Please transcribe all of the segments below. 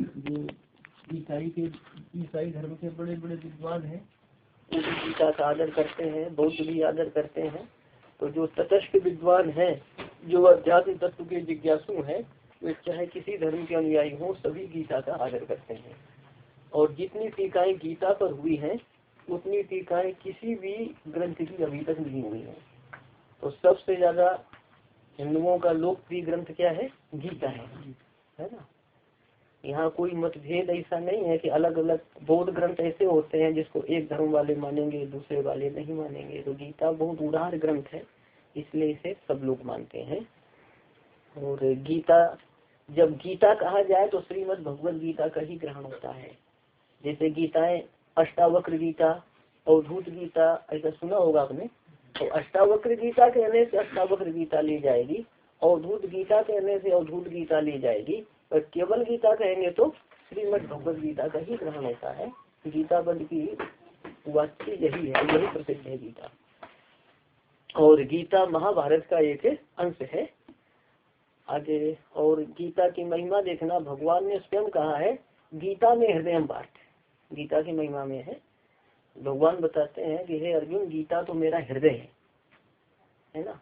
जो ईसाई के, ईसाई धर्म के बड़े बड़े विद्वान हैं। गीता का आदर करते हैं, बौद्ध भी आदर करते हैं। तो जो तटस्थ विद्वान हैं, जो अध्यात्म तत्व के जिज्ञासु हैं, वे चाहे किसी धर्म के अनुयायी हों, सभी गीता का आदर करते हैं। और जितनी टीकाएँ गीता पर हुई हैं, उतनी टीकाएँ किसी भी ग्रंथ की अभी तक नहीं हुई है। तो सबसे ज़्यादा हिंदुओं का लोकप्रिय ग्रंथ क्या है? गीता है। है ना? यहाँ कोई मतभेद ऐसा नहीं है कि अलग अलग बौद्ध ग्रंथ ऐसे होते हैं जिसको एक धर्म वाले मानेंगे, दूसरे वाले नहीं मानेंगे। तो गीता बहुत उदार ग्रंथ है, इसलिए इसे सब लोग मानते हैं। और गीता, जब गीता कहा जाए तो श्रीमद भगवत गीता का ही ग्रहण होता है। जैसे गीताएँ अष्टावक्र गीता, अवधूत गीता, ऐसा सुना होगा आपने? तो अष्टावक्र गीता कहने से अष्टावक्र गीता ली जाएगी, अवधूत गीता कहने से अवधूत गीता ली जाएगी। केवल गीता कहेंगे तो श्रीमद भगवत गीता का ही ग्रहण होता है। गीता बंद की वाक्य यही है, यही प्रसिद्ध है गीता। और गीता महाभारत का एक अंश है। आगे, और गीता की महिमा देखना भगवान ने स्वयं कहा है, गीता में हृदय पाठ गीता की महिमा में है। भगवान बताते हैं कि, हे अर्जुन गीता तो मेरा हृदय है। है ना?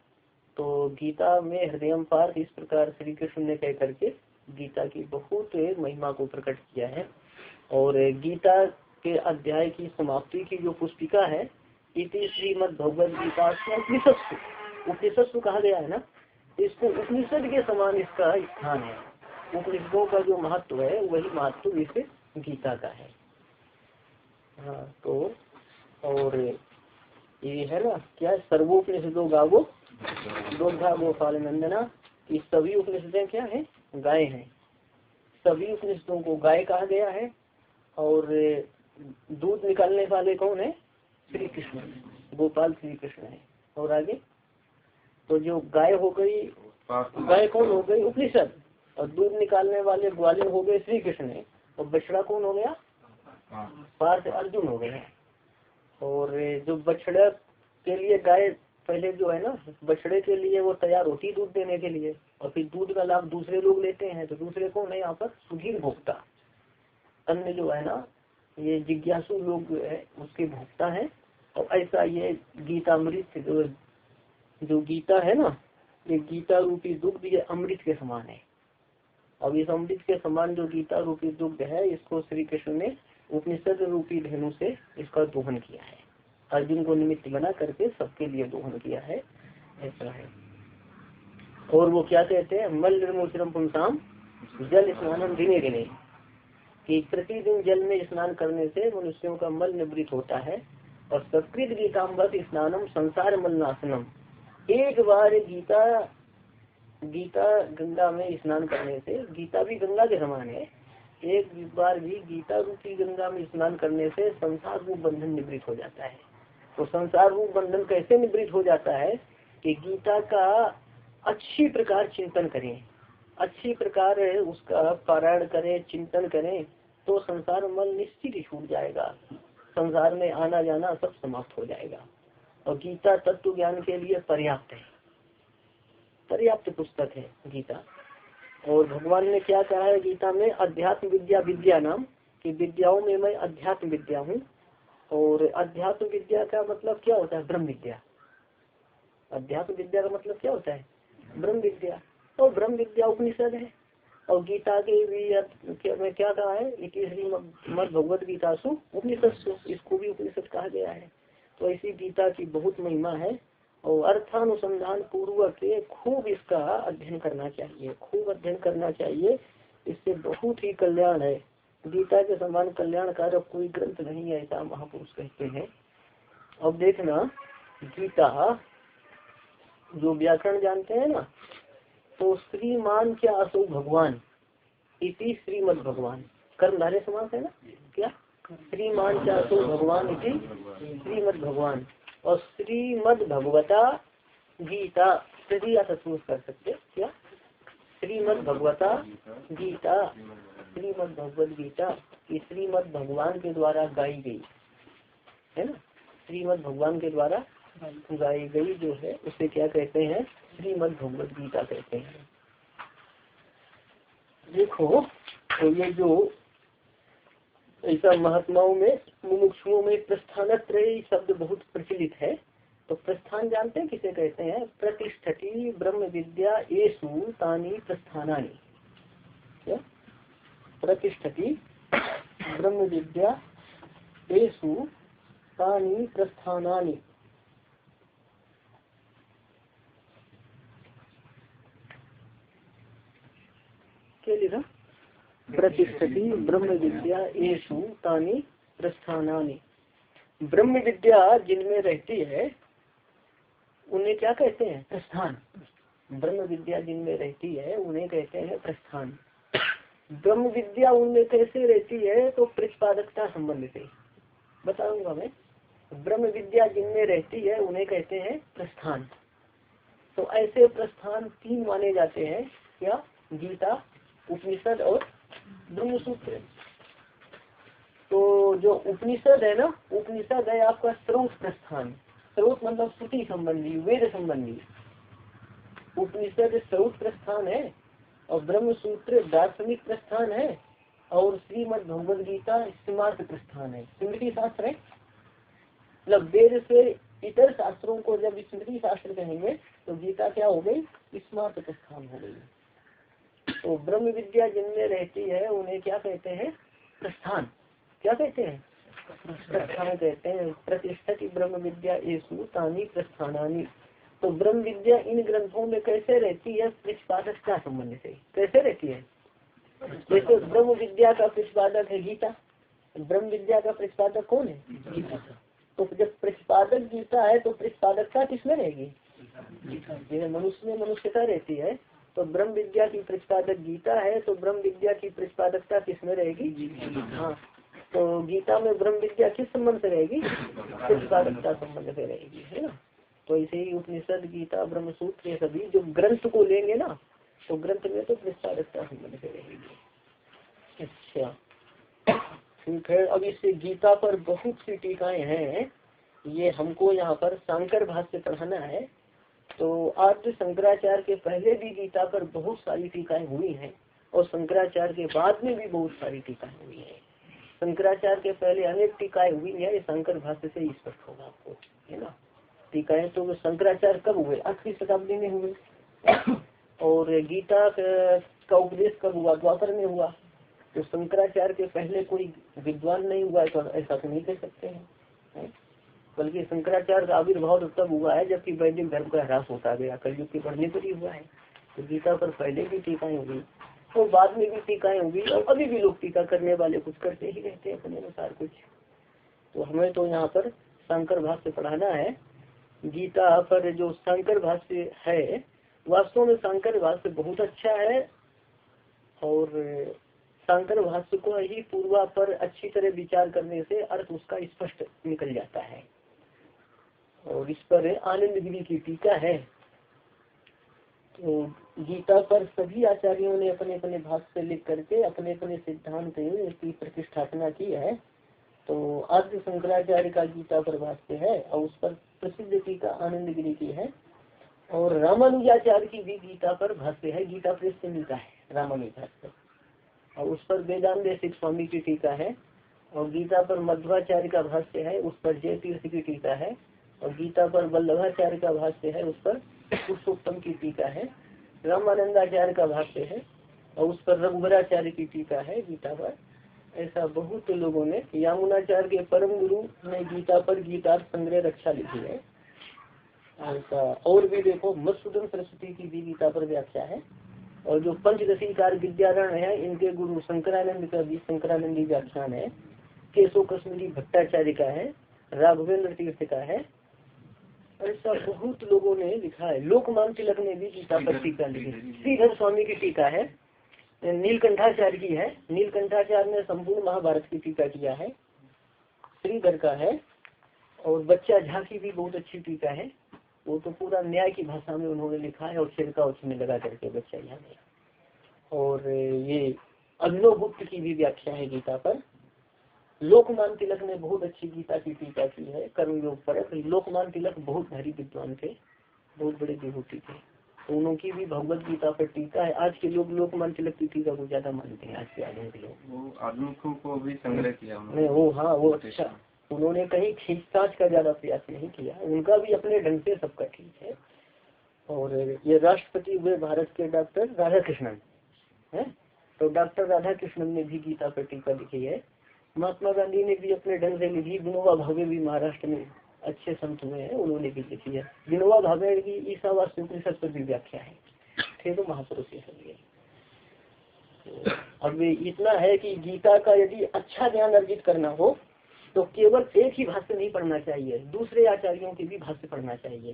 तो गीता में हृदय पार्थ इस प्रकार श्री कृष्ण ने कह करके गीता की बहुत महिमा को प्रकट किया है। और गीता के अध्याय की समाप्ति की जो पुस्तिका है, इति श्रीमद भगवद गीता उपनिषद उपनिषद कहा गया है ना? इसको उपनिषद के समान इसका स्थान है। उपनिषदों का जो महत्व है, वही महत्व इस गीता का है। हाँ तो और ये है ना, क्या सर्वोपनिषदों गावो दोधा गोपाल नंदना ये सभी उपनिषदें क्या है? गाय हैं। सभी उपनिषदों को गाय कहा गया है और दूध निकालने वाले कौन है? श्री कृष्ण गोपाल श्री कृष्ण है। और आगे? तो जो गाय हो गई, गाय कौन हो गई? उपनिषद। और दूध निकालने वाले ग्वालियर हो गए श्री कृष्ण है। और बछड़ा कौन हो गया? पार्थ अर्जुन हो गए और जो बछड़ा के लिए गाय पहले जो है ना, बछड़े के लिए वो तैयार होती दूध देने के लिए, और फिर दूध का लाभ दूसरे लोग लेते हैं तो दूसरे कौन है यहाँ पर सुधीर भोक्ता अन्य जो है ना, ये जिज्ञासु लोग है, उसके भोक्ता है। और ऐसा ये गीतामृत, जो जो गीता है ना, ये गीता रूपी दुग्ध ये अमृत के समान है। अब इस अमृत के समान जो गीता रूपी दुग्ध है, इसको श्री कृष्ण ने उपनिषद रूपी धेनु से इसका दोहन किया है। अर्जुन को निमित्त बना करके सबके लिए दोहन किया है, ऐसा है। और वो क्या कहते हैं? मल निर्मोचरम पुंसाम, जल स्नान दिने दिने। कि प्रतिदिन जल में स्नान करने से मनुष्यों का मल निवृत्त होता है, और संस्कृत गीताम्बत स्नानम संसार मल नाशनम एक बार गीता गीता गंगा में स्नान करने से, गीता भी गंगा के समान है, एक बार भी गीता रूपी गंगा में स्नान करने से संसार रूप बंधन निवृत्त हो जाता है। तो संसार रूप बंधन कैसे निवृत्त हो जाता है कि गीता का अच्छी प्रकार चिंतन करें, अच्छी प्रकार उसका पारायण करें, चिंतन करें तो संसार मल निश्चित ही छूट जाएगा। संसार में आना जाना सब समाप्त हो जाएगा। और गीता तत्व ज्ञान के लिए पर्याप्त है। पर्याप्त पुस्तक है गीता। और भगवान ने क्या कहा है गीता में? अध्यात्म विद्या विद्या नाम, कि विद्याओं में मैं अध्यात्म विद्या हूँ। और अध्यात्म विद्या का मतलब क्या होता है? ब्रह्म विद्या। अध्यात्म विद्या का मतलब क्या होता है? ब्रह्म विद्या। और ब्रह्म विद्या उपनिषद है। और गीता के भी में क्या कहा है? इतिश्री मद भगवत गीता सु उपनिषद इसको भी उपनिषद कहा गया है। तो ऐसी गीता की बहुत महिमा है। और अर्थानुसंधान पूर्वक खूब इसका अध्ययन करना चाहिए। खूब अध्ययन करना चाहिए। इससे बहुत ही कल्याण है। गीता के समान कल्याणकारक कोई ग्रंथ नहीं है, ऐसा महापुरुष कहते हैं। अब देखना, गीता जो व्याकरण जानते हैं ना तो श्रीमान क्या असो भगवान? इति श्रीमद भगवान। कर्मधारे समास है ना? क्या? श्रीमान क्या असो भगवान इति श्रीमद भगवान। और श्रीमद भगवता गीता, तृतीया कर सकते क्या? श्रीमद भगवता गीता। श्रीमद भगवत गीता श्रीमद भगवान के द्वारा गाई गई। है ना? श्रीमद भगवान के द्वारा गाई गई जो है, उसे क्या कहते हैं? श्रीमद भगवत गीता कहते हैं। देखो तो ये जो ऐसा महात्माओं में, मुमुक्षुओं में प्रस्थान शब्द बहुत प्रचलित है। तो प्रस्थान जानते हैं किसे कहते हैं? प्रतिष्ठती ब्रह्म विद्या येसु तानी प्रस्थानी क्या? प्रतिष्ठती ब्रह्म विद्या लिखा? प्रतिष्ठती ब्रह्म विद्या येसु तानी प्रस्थानी ब्रह्म विद्या जिनमें रहती है, उन्हें क्या कहते हैं? प्रस्थान। ब्रह्म विद्या जिनमें रहती है, उन्हें कहते हैं प्रस्थान। ब्रह्म विद्या उनमें कैसे रहती है तो प्रतिपादकता संबंध से। बताऊँगा मैं। ब्रह्म विद्या जिनमें रहती है, उन्हें कहते हैं प्रस्थान। तो ऐसे प्रस्थान तीन माने जाते हैं, क्या? गीता, उपनिषद और ब्रह्म सूत्र तो जो उपनिषद है ना, उपनिषद है आपका स्रोत प्रस्थान। स्रोत मतलब श्रुति संबंधी, वेद संबंधी। उपनिषद स्रोत प्रस्थान है और ब्रह्म सूत्र दार्शनिक प्रस्थान है और श्रीमद भगवद गीता स्मार्ट प्रस्थान है। स्मृति शास्त्र है। मतलब वेद से इतर शास्त्रों को जब स्मृति शास्त्र कहेंगे तो गीता क्या हो गई? स्मार्ट प्रस्थान हो गई। तो ब्रह्म विद्या जिनमें रहती है, उन्हें क्या कहते हैं? प्रस्थान। क्या कहते हैं? प्रस्थान कहते हैं। प्रतिष्ठित ब्रह्म विद्या प्रस्थानी तो ब्रह्म विद्या इन ग्रंथों में कैसे रहती है? प्रतिपादक क्या संबंध से? कैसे रहती है? जैसे ब्रह्म विद्या का प्रतिपादक है गीता। ब्रह्म विद्या का प्रतिपादक कौन है? गीता। तो जब प्रतिपादक गीता है तो प्रतिपादकता किसमें रहेगी? जैसे मनुष्य में मनुष्यता रहती है। तो ब्रह्म विद्या की प्रतिपादक गीता है तो ब्रह्म विद्या की प्रतिपादकता किसमें रहेगी? हाँ। तो गीता में ब्रह्म विद्या किस संबंध से रहेगी? प्रतिपादकता संबंध से रहेगी है ना? तो ऐसे ही उपनिषद, गीता ब्रह्म सूत्र ये सभी जो ग्रंथ को लेंगे ना तो ग्रंथ में तो प्रतिपादकता संबंध अच्छा। ठीक है, अब इस गीता पर बहुत सी टीकाएँ हैं। ये हमको यहाँ पर शंकर भाष्य पढ़ाना है। तो आज शंकराचार्य के पहले भी गीता पर बहुत सारी टीकाएँ हुई हैं, और शंकराचार्य के बाद में भी बहुत सारी टीकाएँ हुई हैं। शंकराचार्य के पहले अनेक टीकाएँ हुई है, ये शंकर भाष्य से स्पष्ट होगा आपको, है ना? टीकाएँ तो शंकराचार्य कब हुए? आठवीं शताब्दी में हुए। और गीता का उपदेश कब हुआ? द्वापर में हुआ। तो शंकराचार्य के पहले कोई विद्वान नहीं हुआ तो ऐसा तो नहीं कह सकते हैं बल्कि शंकराचार्य का आविर्भाव तो तब हुआ है जबकि वैदिक धर्म का ह्रास होता गया, कलयुग के बढ़ने पर ही हुआ है। तो गीता पर पहले भी टीकाएँ होगी तो बाद में भी टीकाएँ होगी, और अभी भी लोग टीका करने वाले कुछ करते ही रहते हैं, अपने अनुसार कुछ। तो हमें तो यहाँ पर शंकर भाष्य पढ़ाना है। गीता पर जो शंकर भाष्य है, वास्तव में शंकर भाष्य बहुत अच्छा है और शंकर भाष्य को ही पूर्वा पर अच्छी तरह विचार करने से अर्थ उसका स्पष्ट निकल जाता है। और इस पर आनंद गिरी की टीका है। तो गीता पर सभी आचार्यों ने अपने अपने भाष्य लिख करके अपने अपने सिद्धांत की प्रतिष्ठापना की है। तो आद्य शंकराचार्य का गीता पर भाष्य है और उस पर प्रसिद्ध टीका आनंद गिरी की है। और रामानुजाचार्य की भी गीता पर भाष्य है। गीता प्रेस से मिलता है, रामानुजाचार्य। और उस पर वेदांत स्वामी की टीका है। और गीता पर मध्वाचार्य का भाष्य है, उस पर जय तीर्थ की टीका है। और गीता पर वल्लभाचार्य का भाष्य है, उस पर पुरुषोत्तम की टीका है। रामानंदाचार्य का भाष्य है, और उस पर रघुवराचार्य की टीका है गीता पर। ऐसा बहुत लोगों ने यामुनाचार्य के परम गुरु ने गीता पर गीता संग्रह रक्षा लिखी है। ऐसा और भी देखो मधुसूदन सरस्वती की भी गीता पर व्याख्या है। और जो पंचदशी कार विद्यारण है, इनके गुरु शंकरानंद का भी शंकरानंदी व्याख्यान है। केशव कश्मीरी भट्टाचार्य का है, राघवेंद्र तीर्थ का है। ऐसा बहुत लोगों ने लिखा है। लोकमान तिलक ने भी गीता पर टीका लिखी श्रीधर स्वामी की टीका है। नीलकंठाचार्य की है। नीलकंठाचार्य ने संपूर्ण महाभारत की टीका किया है। श्रीधर का है और बच्चा झा की भी बहुत अच्छी टीका है। वो तो पूरा न्याय की भाषा में उन्होंने लिखा है और छिड़का उसमें लगा करके बच्चा झा ने और ये अभिनव गुप्त की भी व्याख्या है गीता पर। लोकमान तिलक ने बहुत अच्छी गीता की टीका की है। कर्मयोग पर लोकमान तिलक बहुत भारी विद्वान थे, बहुत बड़े विभूति थे। उनकी भी भगवत गीता पर टीका है। आज के लोग लोग मान तिलक की टीका को ज़्यादा मानते हैं आज के आधुनिक लोग। आधुनिकों को भी संग्रह किया नहीं वो हाँ वो अच्छा। उन्होंने कहीं खींचताछ का ज़्यादा प्रयास नहीं किया। उनका भी अपने ढंग से सबका ठीक है। और ये राष्ट्रपति हुए भारत के डॉक्टर राधा कृष्णन है? तो डॉक्टर राधा कृष्णन ने भी गीता पर टीका लिखी है। महात्मा गांधी ने भी अपने ढंग से लिखी। विनोबा भावे भी महाराष्ट्र में अच्छे संत हुए हैं, उन्होंने भी लिखी है विनोबा भावे की ईसा वास्तुपनिषद पर भी व्याख्या है। थे तो महापुरुष समझे तो अब इतना है कि गीता का यदि अच्छा ज्ञान अर्जित करना हो तो केवल एक ही भाष्य नहीं पढ़ना चाहिए, दूसरे आचार्यों के भी भाष्य पढ़ना चाहिए,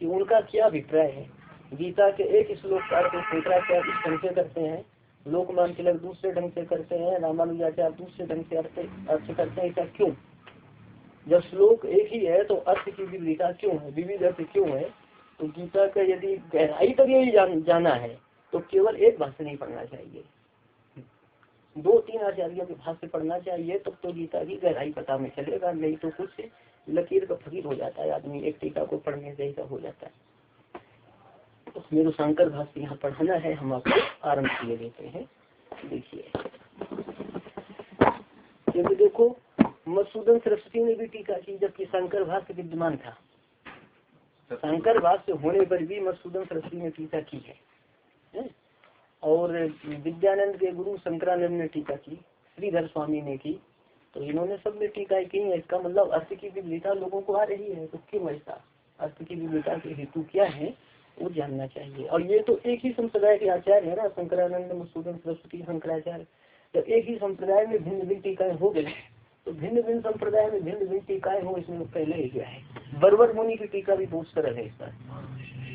कि उनका क्या अभिप्राय है। गीता के एक श्लोक का अर्थ शंकराचार्य इस ढंग से करते हैं, लोकमान तिलक दूसरे ढंग से करते हैं, रामानुजाचार्य दूसरे ढंग से अर्थ करते हैं, ऐसा क्यों? जब श्लोक एक ही है तो अर्थ की विविधता क्यों है? विविध अर्थ क्यों है? तो गीता का यदि गहराई तक यही जान, जाना है तो केवल एक भाष्य नहीं पढ़ना चाहिए। दो तीन आचार्यों के भाष्य पढ़ना चाहिए तब तो गीता की गहराई पता में चलेगा नहीं तो कुछ लकीर का फकीर हो जाता है आदमी एक टीका को पढ़ने से ऐसा हो जाता है। उसमें तो शंकर भाष्य यहाँ पढ़ाना है हम आपको आरंभ किए देते हैं। देखिए। देखो मधुसूदन सरस्वती ने भी टीका की, जबकि शंकर भाष्य विद्यमान था। शंकर भाष्य होने पर भी मधुसूदन सरस्वती ने टीका की है और विद्यानंद के गुरु शंकरानंद ने टीका की, श्रीधर स्वामी ने की तो इन्होंने सबने टीका की है। इसका मतलब अर्थ की विविधता लोगों को आ रही है तो क्यों ऐसा? अर्थ की विविधता के हेतु क्या है, वो जानना चाहिए। और ये तो एक ही संप्रदाय के आचार्य है ना, शंकरानंद, मधुसूदन सरस्वती, शंकराचार्य। जब एक ही संप्रदाय में भिन्न भिन्न टीकाएँ हो गए तो भिन्न भिन्न संप्रदाय में भिन्न भिन्न टीकाएँ हो, इसमें पहले ही गया है। बरवर मुनि की टीका भी बहुत सरल है इस पर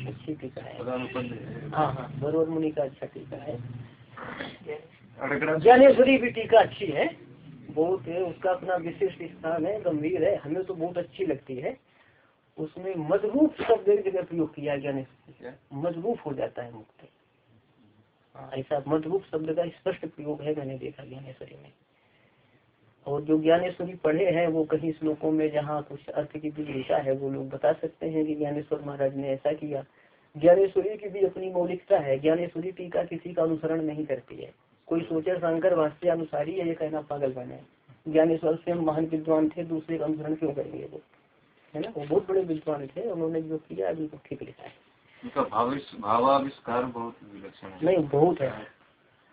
अच्छी टीका है। हाँ हाँ बरवर मुनि का अच्छा टीका है। ज्ञानेश्वरी भी टीका अच्छी है। बहुत है, उसका अपना विशिष्ट स्थान है, गंभीर है। हमें तो बहुत अच्छी लगती है। उसमें मज़बूत शब्द एक जगह प्रयोग किया ज्ञानेश्वरी मज़बूत हो जाता है मुक्त। ऐसा मज़बूत शब्द का स्पष्ट प्रयोग है, मैंने देखा ज्ञानेश्वरी में। और जो ज्ञानेश्वरी पढ़े हैं वो कहीं श्लोकों में जहाँ कुछ अर्थ की विविधता है वो लोग बता सकते हैं कि ज्ञानेश्वर महाराज ने ऐसा किया। ज्ञानेश्वरी की भी अपनी मौलिकता है। ज्ञानेश्वरी टीका किसी का अनुसरण नहीं करती है। कोई सोचे शंकर वास्तव अनुसारी है ये कहना पागल बने ज्ञानेश्वर से महान विद्वान थे दूसरे का अनुसरण क्यों करेंगे वो? है ना? वो बहुत बड़े विद्वान थे उन्होंने जो किया अभी ठीक लिखा है। भावाविष्कार बहुत नहीं बहुत है।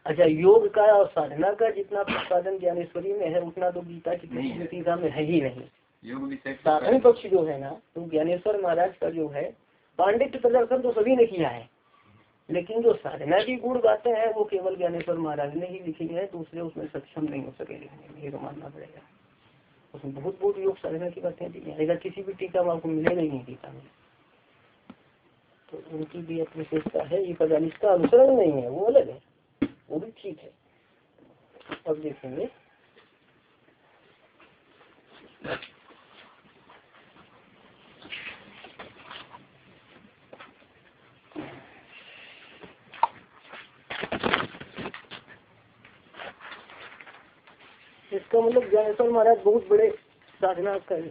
अच्छा योग का और साधना का जितना प्रतिपादन ज्ञानेश्वरी में है उतना तो गीता की टीका में है ही नहीं। योग साधन पक्ष जो है ना तो ज्ञानेश्वर महाराज का जो है पांडित्य प्रदर्शन तो सभी ने किया है। लेकिन जो साधना की गुण बातें हैं वो केवल ज्ञानेश्वर महाराज ने ही लिखी है दूसरे उसमें सक्षम नहीं हो सके। लिखने में ये तो मानना पड़ेगा। उसमें बहुत बहुत योग साधना की बातें दी है। किसी भी टीका में आपको मिलेगा ही नहीं टीका में तो उनकी भी अपनी विशेषता है ये पता इसका अनुसरण नहीं है वो अलग है। वो भी ठीक है। अब देखेंगे। इसका मतलब ज्ञानेश्वर महाराज बहुत बड़े साधना कर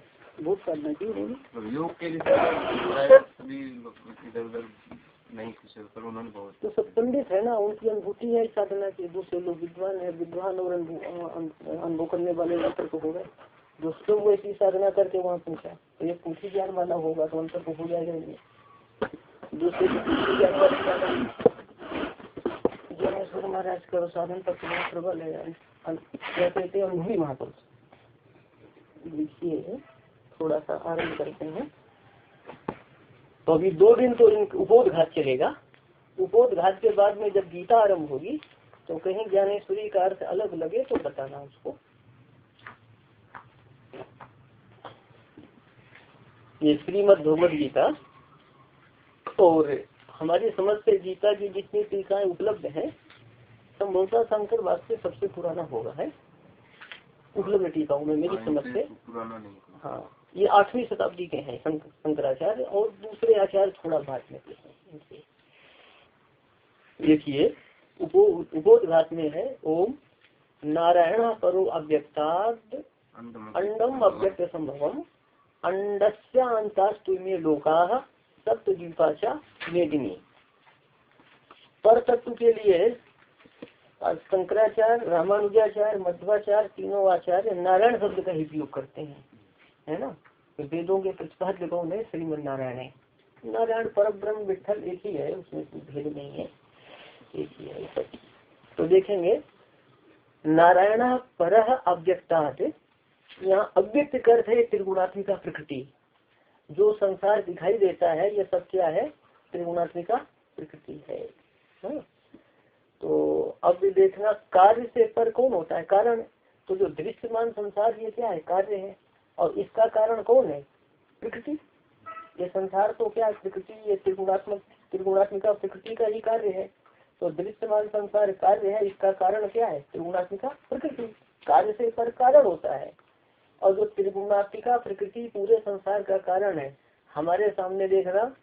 बहुत साधना की तो योग के उधर नहीं कुछ तो सब पंडित है ना, उनकी अनुभूति है साधना की, दूसरे लोग विद्वान है, विद्वान और अनुभव करने वाले अंतर को होगा जो स्वयं वैसी साधना करके वहाँ पूछा तो ये पूछी ज्ञान वाला होगा तो अंतर को हो जाएगा नहीं दूसरे ज्ञानेश्वर महाराज का साधन तक प्रबल है। हैं महापुरुष। देखिए, थोड़ा सा आरंभ करते हैं। तो अभी दो दिन तो उपोध घात चलेगा। उपोध घात के बाद में जब गीता आरंभ होगी तो कहीं ज्ञानेश्वरी का अर्थ अलग लगे तो बताना उसको। ये श्रीमद भगवद गीता। और हमारी समझ से गीता की जितनी टीकाएँ उपलब्ध है संभवतः शंकर वास्तव सबसे पुराना होगा है? उपलब्ध टीकाओं में मेरी समझ से। हाँ। ये आठवीं शताब्दी के हैं शंकराचार्य और दूसरे आचार्य थोड़ा बाद में देखिए उपोदघात में है, ओम नारायण परो अव्यक्ताद अंडम अव्यक्त संभवम अंडस्यांतास्तुमे लोका सप्तद्वीपाचा मेदिनी। पर तत्व के लिए शंकराचार्य, रामानुजाचार्य, मध्वाचार्य, तीनों आचार्य नारायण शब्द का ही उपयोग करते हैं। है ना? तो वेदों के प्रतिपाद्य कौन है श्रीमद नारायण है। नारायण पर ब्रह्म विठल एक ही है, उसमें कोई भेद नहीं है। एक ही है तो देखेंगे, नारायण पर अव्यक्तात्, यहाँ अव्यक्त कर है त्रिगुणात्मिका प्रकृति। जो संसार दिखाई देता है, यह सब क्या है? त्रिगुणात्मिका प्रकृति है। हाँ? तो अब देखना, कार्य से पर कौन होता है? कारण तो जो दृश्यमान संसार, ये क्या है? कार्य है। और इसका कारण कौन है? प्रकृति। ये संसार तो क्या प्रकृति ये त्रिगुणात्मक, त्रिगुणात्मिका प्रकृति का ही कार्य है। तो दृश्यमान संसार कार्य है, इसका कारण क्या है? त्रिगुणात्मिका प्रकृति। कार्य से पर कारण होता है। और जो त्रिगुणात्मिका प्रकृति पूरे संसार का कारण है, हमारे सामने देखना,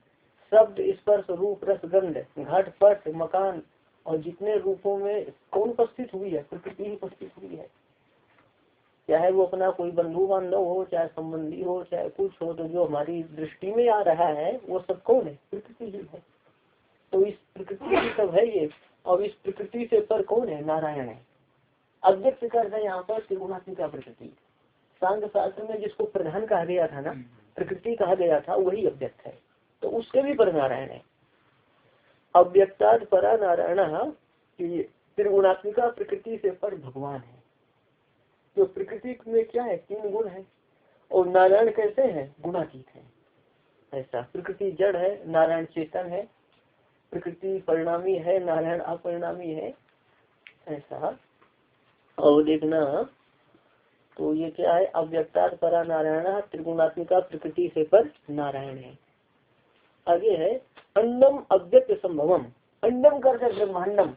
शब्द, स्पर्श, रूप, रस, गंध, घट, पट, मकान, और जितने रूपों में कौन उपस्थित हुई है? प्रकृति ही उपस्थित हुई है। चाहे वो अपना कोई बंधु बांधव हो, चाहे संबंधी हो, चाहे कुछ हो तो जो हमारी दृष्टि में आ रहा है, वो सब कौन है? प्रकृति ही है। तो इस प्रकृति ही सब है ये। और इस प्रकृति से पर कौन है? नारायण है। अव्यक्त कर है यहाँ पर त्रिगुणात्मिका प्रकृति। सांग शास्त्र में जिसको प्रधान कहा गया था ना, प्रकृति कहा गया था, वही अव्यक्त है। तो उसके भी पर नारायण है। अव्यक्ता परा नारायण त्रिगुणात्मिका प्रकृति से पर भगवान है। जो प्रकृति में क्या है? तीन गुण है। और नारायण कैसे है? गुणातीत है। ऐसा। प्रकृति जड़ है, नारायण चेतन है। प्रकृति परिणामी है, नारायण अपरिणामी है। ऐसा। और देखना तो ये क्या है? अव्यक्ता परा नारायण, त्रिगुणात्मिका प्रकृति से पर नारायण है। आगे है, अंडम अव्यक्त संभवम। अंडम कर ब्रह्मांडम।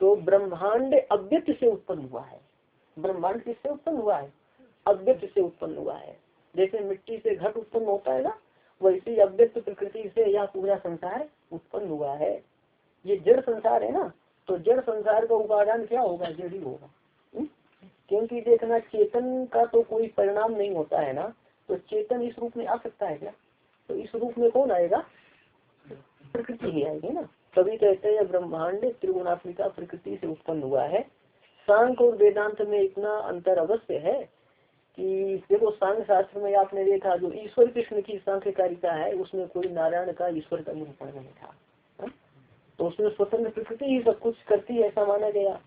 तो ब्रह्मांड अव्यक्त से उत्पन्न हुआ है। ब्रह्मांड किससे उत्पन्न हुआ है? अव्यक्त से उत्पन्न हुआ है। जैसे मिट्टी से घट उत्पन्न होता है ना, वैसे अव्यक्त प्रकृति से यह पूरा संसार उत्पन्न हुआ है। ये जड़ संसार है ना तो जड़ संसार का उपादान क्या होगा? जड़ ही होगा। हम्म? क्योंकि देखना, चेतन का तो कोई परिणाम नहीं होता है ना तो चेतन इस रूप में आ सकता है क्या? तो इस रूप में कौन आएगा? प्रकृति ही आएगी ना। कभी कहते हैं, ब्रह्मांड त्रिगुणात्मिका प्रकृति से उत्पन्न हुआ है। सांख और वेदांत में इतना अंतर अवश्य है कि देखो सांख शास्त्र में आपने देखा जो ईश्वर कृष्ण की सांख्यकारिता है उसमें कोई नारायण का ईश्वर का निरूपण नहीं था हा? तो उसमें स्वतंत्र प्रकृति ही सब कुछ करती है ऐसा माना गया।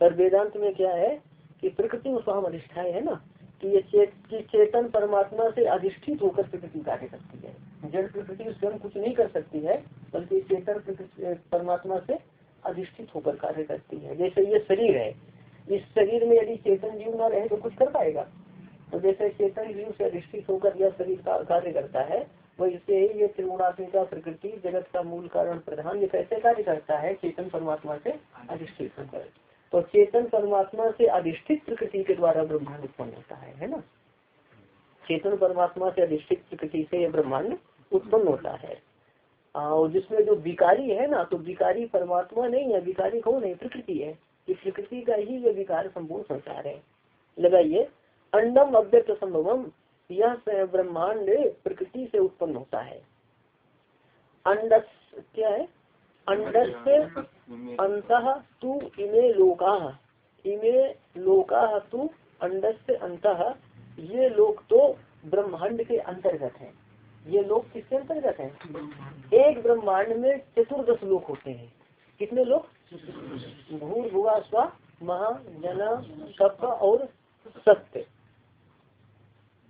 पर वेदांत में क्या है कि प्रकृति उसका अधिष्ठाय है ना कि ये चे, कि चेतन परमात्मा से अधिष्ठित होकर प्रकृति कार्य करती है। जड़ प्रकृति स्वयं कुछ नहीं कर सकती है बल्कि चेतन परमात्मा से अधिष्ठित होकर कार्य करती है। जैसे ये शरीर है इस शरीर में यदि चेतन जीव न रहे तो कुछ कर पाएगा। तो जैसे चेतन जीव से अधिष्ठित होकर यह शरीर का कार्य करता है वैसे ये त्रिगुणात्मिका प्रकृति, जगत का मूल कारण प्रधान, ये कैसे कार्य करता है? चेतन परमात्मा से अधिष्ठित होकर। तो चेतन परमात्मा से अधिष्ठित प्रकृति के द्वारा ब्रह्मांड उत्पन्न होता है है ना? चेतन परमात्मा से अधिष्ठित प्रकृति से यह ब्रह्मांड उत्पन्न होता है। और जिसमें जो विकारी है ना तो विकारी परमात्मा नहीं है, विकारी कौन है? प्रकृति है। कि प्रकृति का ही ये विकार संपूर्ण संसार है। लगाइए, अंडम अव्यक्त संभवम यह ब्रह्मांड प्रकृति से उत्पन्न होता है। अंडस, क्या है? अंडस से अंत तू इमे लोका। इमे लोका तू अंडस से अंत। ये लोग तो ब्रह्मांड के अंतर्गत है। ये लोग किसके अंतर्गत है? एक ब्रह्मांड में चतुर्दश लोग होते हैं। कितने लोग भूर भुआ स्व महाजना सप और सत्य।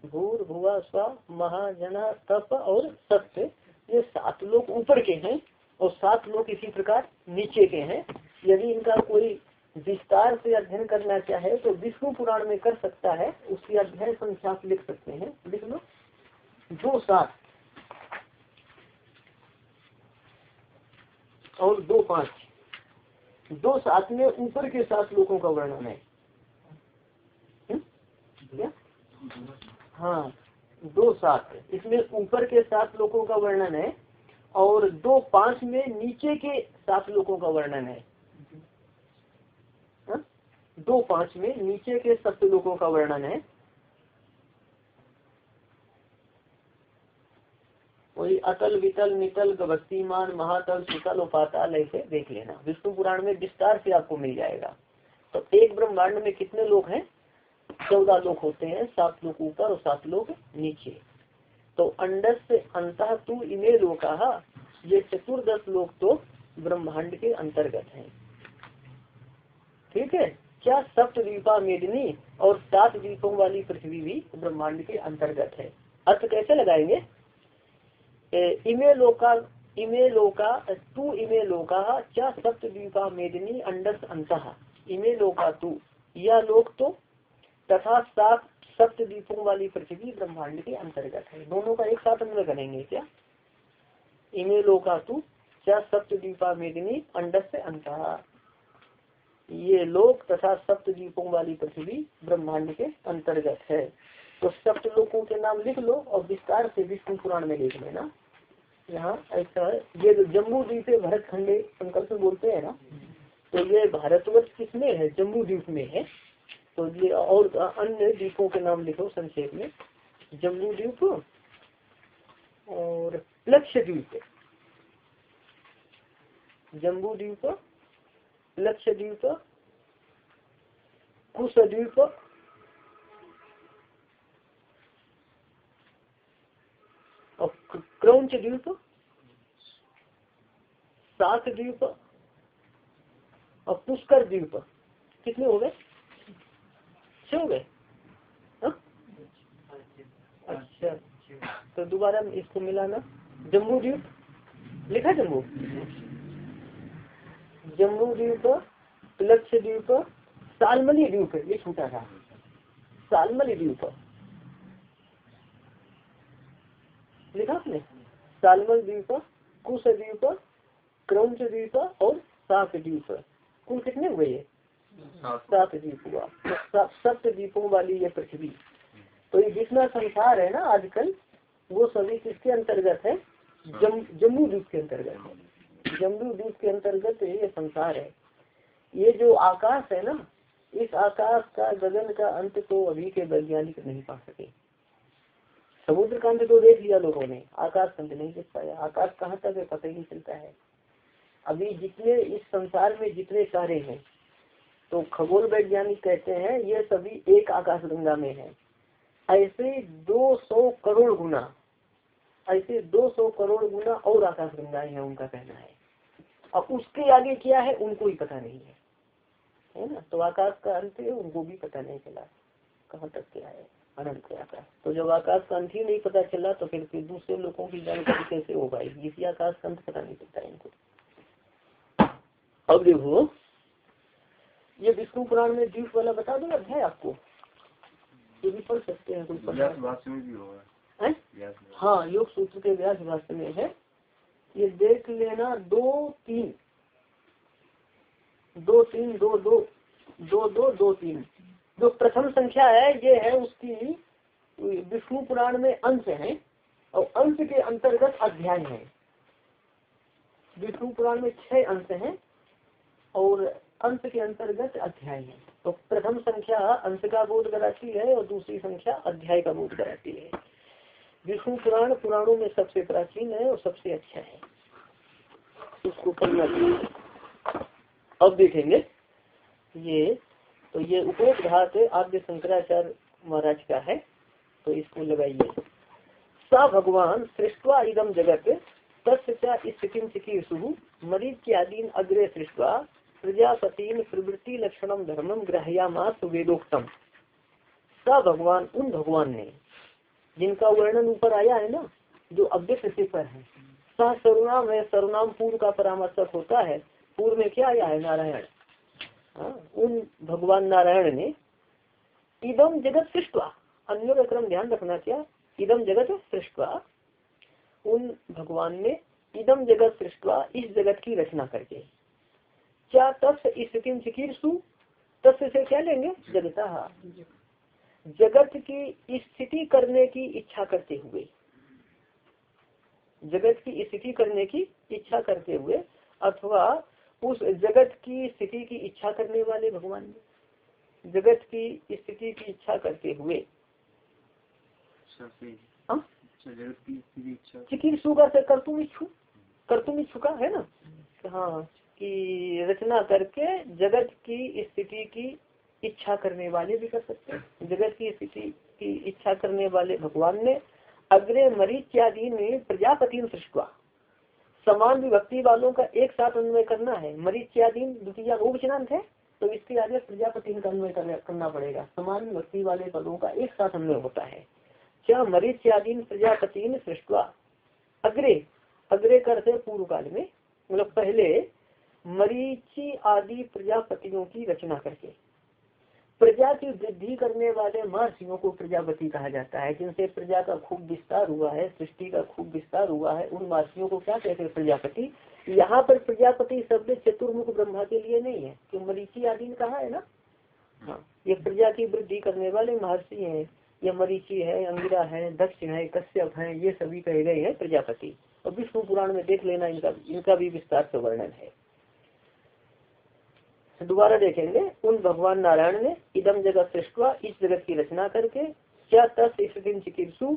भूर भुआ स्व महाजना तप और सत्य। ये सात लोग ऊपर के हैं और सात लोग इसी प्रकार नीचे के हैं। यदि इनका कोई विस्तार से अध्ययन करना चाहे तो विष्णु पुराण में कर सकता है। उसकी अध्ययन संख्या लिख सकते हैं। लिख लो। दो सात और दो पाँच। दो सात में ऊपर के सात लोगों का वर्णन है। क्या? हाँ दो सात इसमें ऊपर के सात लोगों का वर्णन है और दो पाँच में नीचे के सात लोगों का वर्णन है। हा? दो पाँच में नीचे के सप्त लोगों का वर्णन है वो वही अतल वितल नितल गभक्तिमान महातल सुतल और पाताल ऐसे देख लेना। विष्णु पुराण में विस्तार से आपको मिल जाएगा। तो एक ब्रह्मांड में कितने लोग हैं? चौदह लोग होते हैं, सात लोग ऊपर और सात लोग नीचे। तो अंडस से अंत तू इमे लोका, ये चतुर्दश लोग तो ब्रह्मांड के अंतर्गत हैं। ठीक है? क्या सप्त द्वीपा मेदिनी और सात द्वीपों वाली पृथ्वी भी ब्रह्मांड के अंतर्गत है? अर्थ कैसे लगाएँगे? इमे लोका इमे लोका, तू इमे लोका क्या सप्त द्वीपा मेदिनी अंडस अंत। इमे लोका तू। यह लोक तो तथा सात सप्त द्वीपों वाली पृथ्वी ब्रह्मांड के अंतर्गत है। दोनों का एक साथ अन्वय करेंगे क्या? इमे लोका तू क्या सप्त द्वीपा मेदिनी से अंत। ये लोक तथा सप्त वाली पृथ्वी ब्रह्मांड के अंतर्गत है। तो सप्त लोकों के नाम लिख लो और विस्तार से विष्णु पुराण में लिख लेना। यहाँ ऐसा ये जो जम्मू द्वीप भरत खंडे संकल्प बोलते हैं ना तो ये भारतवर्ष किसमें है? जम्मू द्वीप में है। तो ये और अन्य द्वीपों के नाम लिखो संक्षेप में। जम्मू द्वीप और लक्ष्य द्वीप। जम्बू द्वीप, लक्ष्य द्वीप कुश द्वीप और क्रौंच द्वीप सात द्वीप और पुष्कर द्वीप कितने हो गए? छह हो गए? अच्छा। तो दोबारा इसको मिलाना। जम्मू द्वीप लिखा जम्मू? जम्मू द्वीप लक्ष्य द्वीप सालमली द्वीप ये छूटा था। सालमली द्वीप लिखा आपने? सालमल द्वीप कुश द्वीप क्रौंच द्वीप और सात द्वीप। कुल कितने हुए ये? सात। द्वीप हुआ। सप्त द्वीपों वाली ये पृथ्वी। तो ये जितना संसार है ना आजकल वो सभी किसके अंतर्गत है? जम, जम्मू द्वीप के अंतर्गत है। जम्मू द्वीप के अंतर्गत ये संसार है। ये जो आकाश है ना इस आकाश का गगन का अंत तो अभी के वैज्ञानिक नहीं पा सके। समुद्र का अंत तो देख लिया लोगों ने। आकाश अंत नहीं देख पाया। आकाश कहाँ तक है? पता ही नहीं चलता है। अभी जितने इस संसार में जितने सारे हैं तो खगोल वैज्ञानिक कहते हैं, ये सभी एक आकाश गंगा में है। ऐसे 200 करोड़ गुना, ऐसे 200 करोड़ गुना और आकाश गंगाएँ हैं उनका कहना है। और उसके आगे क्या है, उनको ही पता नहीं है। है ना? तो आकाश का अंत उनको भी पता नहीं चला कहाँ तक क्या है। अनंत आकाश तो जब आकाश का अंत ही नहीं पता चला तो फिर दूसरे लोगों की जानकारी कैसे हो पाएगी इसी आकाश का अंत पता नहीं चलता इनको। अब देखो ये विष्णु पुराण में द्वीप वाला बता दो अध्याय आपको? ये भी पढ़ सकते हैं कोई पढ़ हाँ योग सूत्र के व्यास भाष्य में है। ये देख लेना दो तीन। दो तीन दो दो। दो दो दो तीन। जो प्रथम संख्या है, ये है उसकी विष्णु पुराण में अंश है, और अंश के अंतर्गत अध्याय है। विष्णु पुराण में छह अंश हैं, और अंश के अंतर्गत अध्याय है। तो प्रथम संख्या अंश का बोध कराती है, और दूसरी संख्या अध्याय का बोध कराती है। विष्णु पुराण पुराणों में सबसे प्राचीन है, और सबसे अच्छा है। उसको पढ़ना चाहिए। अब देखेंगे, ये तो ये उपोदघात आद्य शंकराचार्य महाराज का है तो इसको लगाइए। सा भगवान सृष्टवा इदम जगत, तस्या स्थिति मरीज़ के आदीन अग्रे सृष्टवा प्रजापतिन प्रवृत्ति लक्षणम धर्मम ग्रहयामास वेदोक्तम। सा भगवान, उन भगवान ने, जिनका वर्णन ऊपर आया है ना, जो अव्यक्त सिफर है, सा सर्वनाम है, सर्वनाम पूर्व का परामर्शक होता है। पूर्व में क्या आया है, नारायण? हाँ उन भगवान नारायण ने इदम जगत सृष्टवा। अन्य क्रम ध्यान रखना क्या? इदम जगत सृष्टवा। उन भगवान ने इदम जगत सृष्टवा, इस जगत की रचना करके। क्या तत्व स्थिति चिकीर्षु तत्व से क्या लेंगे? जगता। जगत की स्थिति करने की इच्छा करते हुए। जगत की स्थिति करने की इच्छा करते हुए अथवा उस जगत की स्थिति की इच्छा करने वाले भगवान ने जगत की स्थिति की इच्छा करते हुए। की स्थिति इच्छा। चिकित्सु का से कर्तुम इच्छु कर्तुम इच्छुका है ना? हाँ कि रचना करके जगत की स्थिति की इच्छा करने वाले भी कर सकते हैं। जगत की स्थिति की इच्छा करने वाले भगवान ने अग्रे मरीच्यादि में प्रजापति सृष्टवा। समान विभक्ति वालों का एक साथ अन्वय करना है। मरीच्यादीन द्वितीय उपचनांत है तो इसके आगे प्रजापति का अन्वय करना पड़ेगा। समान विभक्ति वाले पदों का एक साथ अन्वय होता है। क्या मरीच्यादीन प्रजापति सृष्टवा? अग्रे अग्रे करते पूर्व काल में। मतलब पहले मरीची आदि प्रजापतियों की रचना करके। प्रजा की वृद्धि करने वाले महर्षियों को प्रजापति कहा जाता है। जिनसे प्रजा का खूब विस्तार हुआ है, सृष्टि का खूब विस्तार हुआ है, उन महर्षियों को क्या कहते हैं प्रजापति? यहाँ पर प्रजापति शब्द चतुर्मुख ब्रह्मा के लिए नहीं है, क्यों? मरीची आदि ने कहा है ना? हाँ ये प्रजा की वृद्धि करने वाले महर्षि हैं, ये मरीची है, अंगिरा है दक्ष है, कश्यप है, ये सभी कहे गए हैं प्रजापति। और विष्णु पुराण में देख लेना, इनका इनका भी विस्तार से वर्णन है। दोबारा देखेंगे, उन भगवान नारायण ने इदम जगत सृष्टवा, इस जगत की रचना करके क्या तस् स्थिति चिकित्सु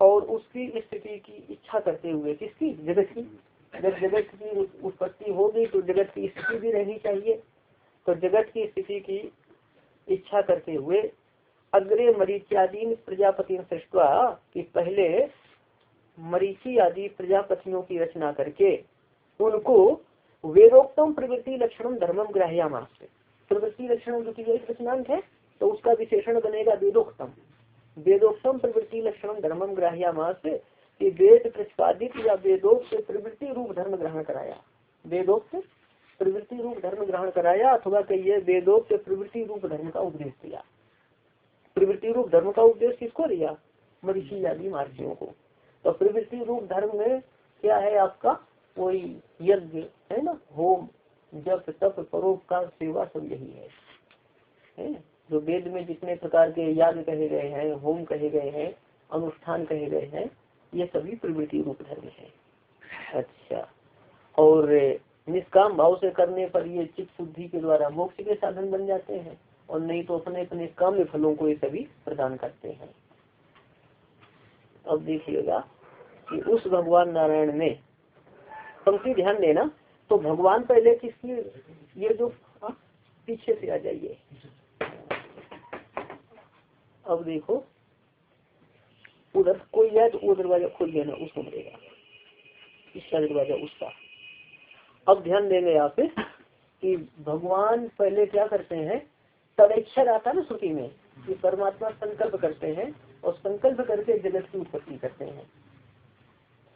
और उसकी स्थिति की इच्छा करते हुए किसकी? जगत की। जब जगत की उत्पत्ति होगी तो जगत की स्थिति भी रहनी चाहिए। तो जगत की स्थिति की इच्छा करते हुए अग्रे मरीच्यादीन प्रजापति सृष्टवा कि पहले मरीची आदि प्रजापतियों की रचना करके उनको वेदोक्तम प्रवृत्ति लक्षण धर्मम ग्राह्यामास प्रवृत्ति लक्षण जो की रचनांक है तो उसका विशेषण बनेगा वेदोक्तम। वेदोक्तम प्रवृत्ति लक्षण धर्मम ग्राह्यामास कि वेद प्रतिपादित या वेदोक्त प्रवृत्ति रूप धर्म ग्रहण कराया। वेदोक्त प्रवृत्ति रूप धर्म ग्रहण कराया अथवा कहिए वेदोक्त प्रवृत्ति रूप धर्म का उपदेश दिया। प्रवृत्ति रूप धर्म का उपदेश किसको दिया? मरीषि आदि महर्षियों को। तो प्रवृत्ति रूप धर्म में क्या है आपका? कोई यज्ञ है ना? होम जप तप परोपकार सेवा सब यही है, है? जो वेद में जितने प्रकार के याग कहे गए हैं होम कहे गए हैं अनुष्ठान कहे गए हैं ये सभी प्रवृत्ति रूप धर्म है। अच्छा। और निष्काम भाव से करने पर ये चित्त शुद्धि के द्वारा मोक्ष के साधन बन जाते हैं और नहीं तो अपने अपने काम्य फलों को ये सभी प्रदान करते हैं। अब देखिएगा कि उस भगवान नारायण ने पंक्ति ध्यान देना तो भगवान पहले किसकी ये जो हाँ, पीछे से आ जाइए। अब देखो उधर कोई जाए तो वो दरवाज़ा खोल लेना उसको मिलेगा इसका दरवाज़ा उसका। अब ध्यान देंगे आप कि भगवान पहले क्या करते हैं तवेक्षर आता है ना श्रुति में कि परमात्मा संकल्प करते हैं और संकल्प करके जगत की उत्पत्ति करते हैं।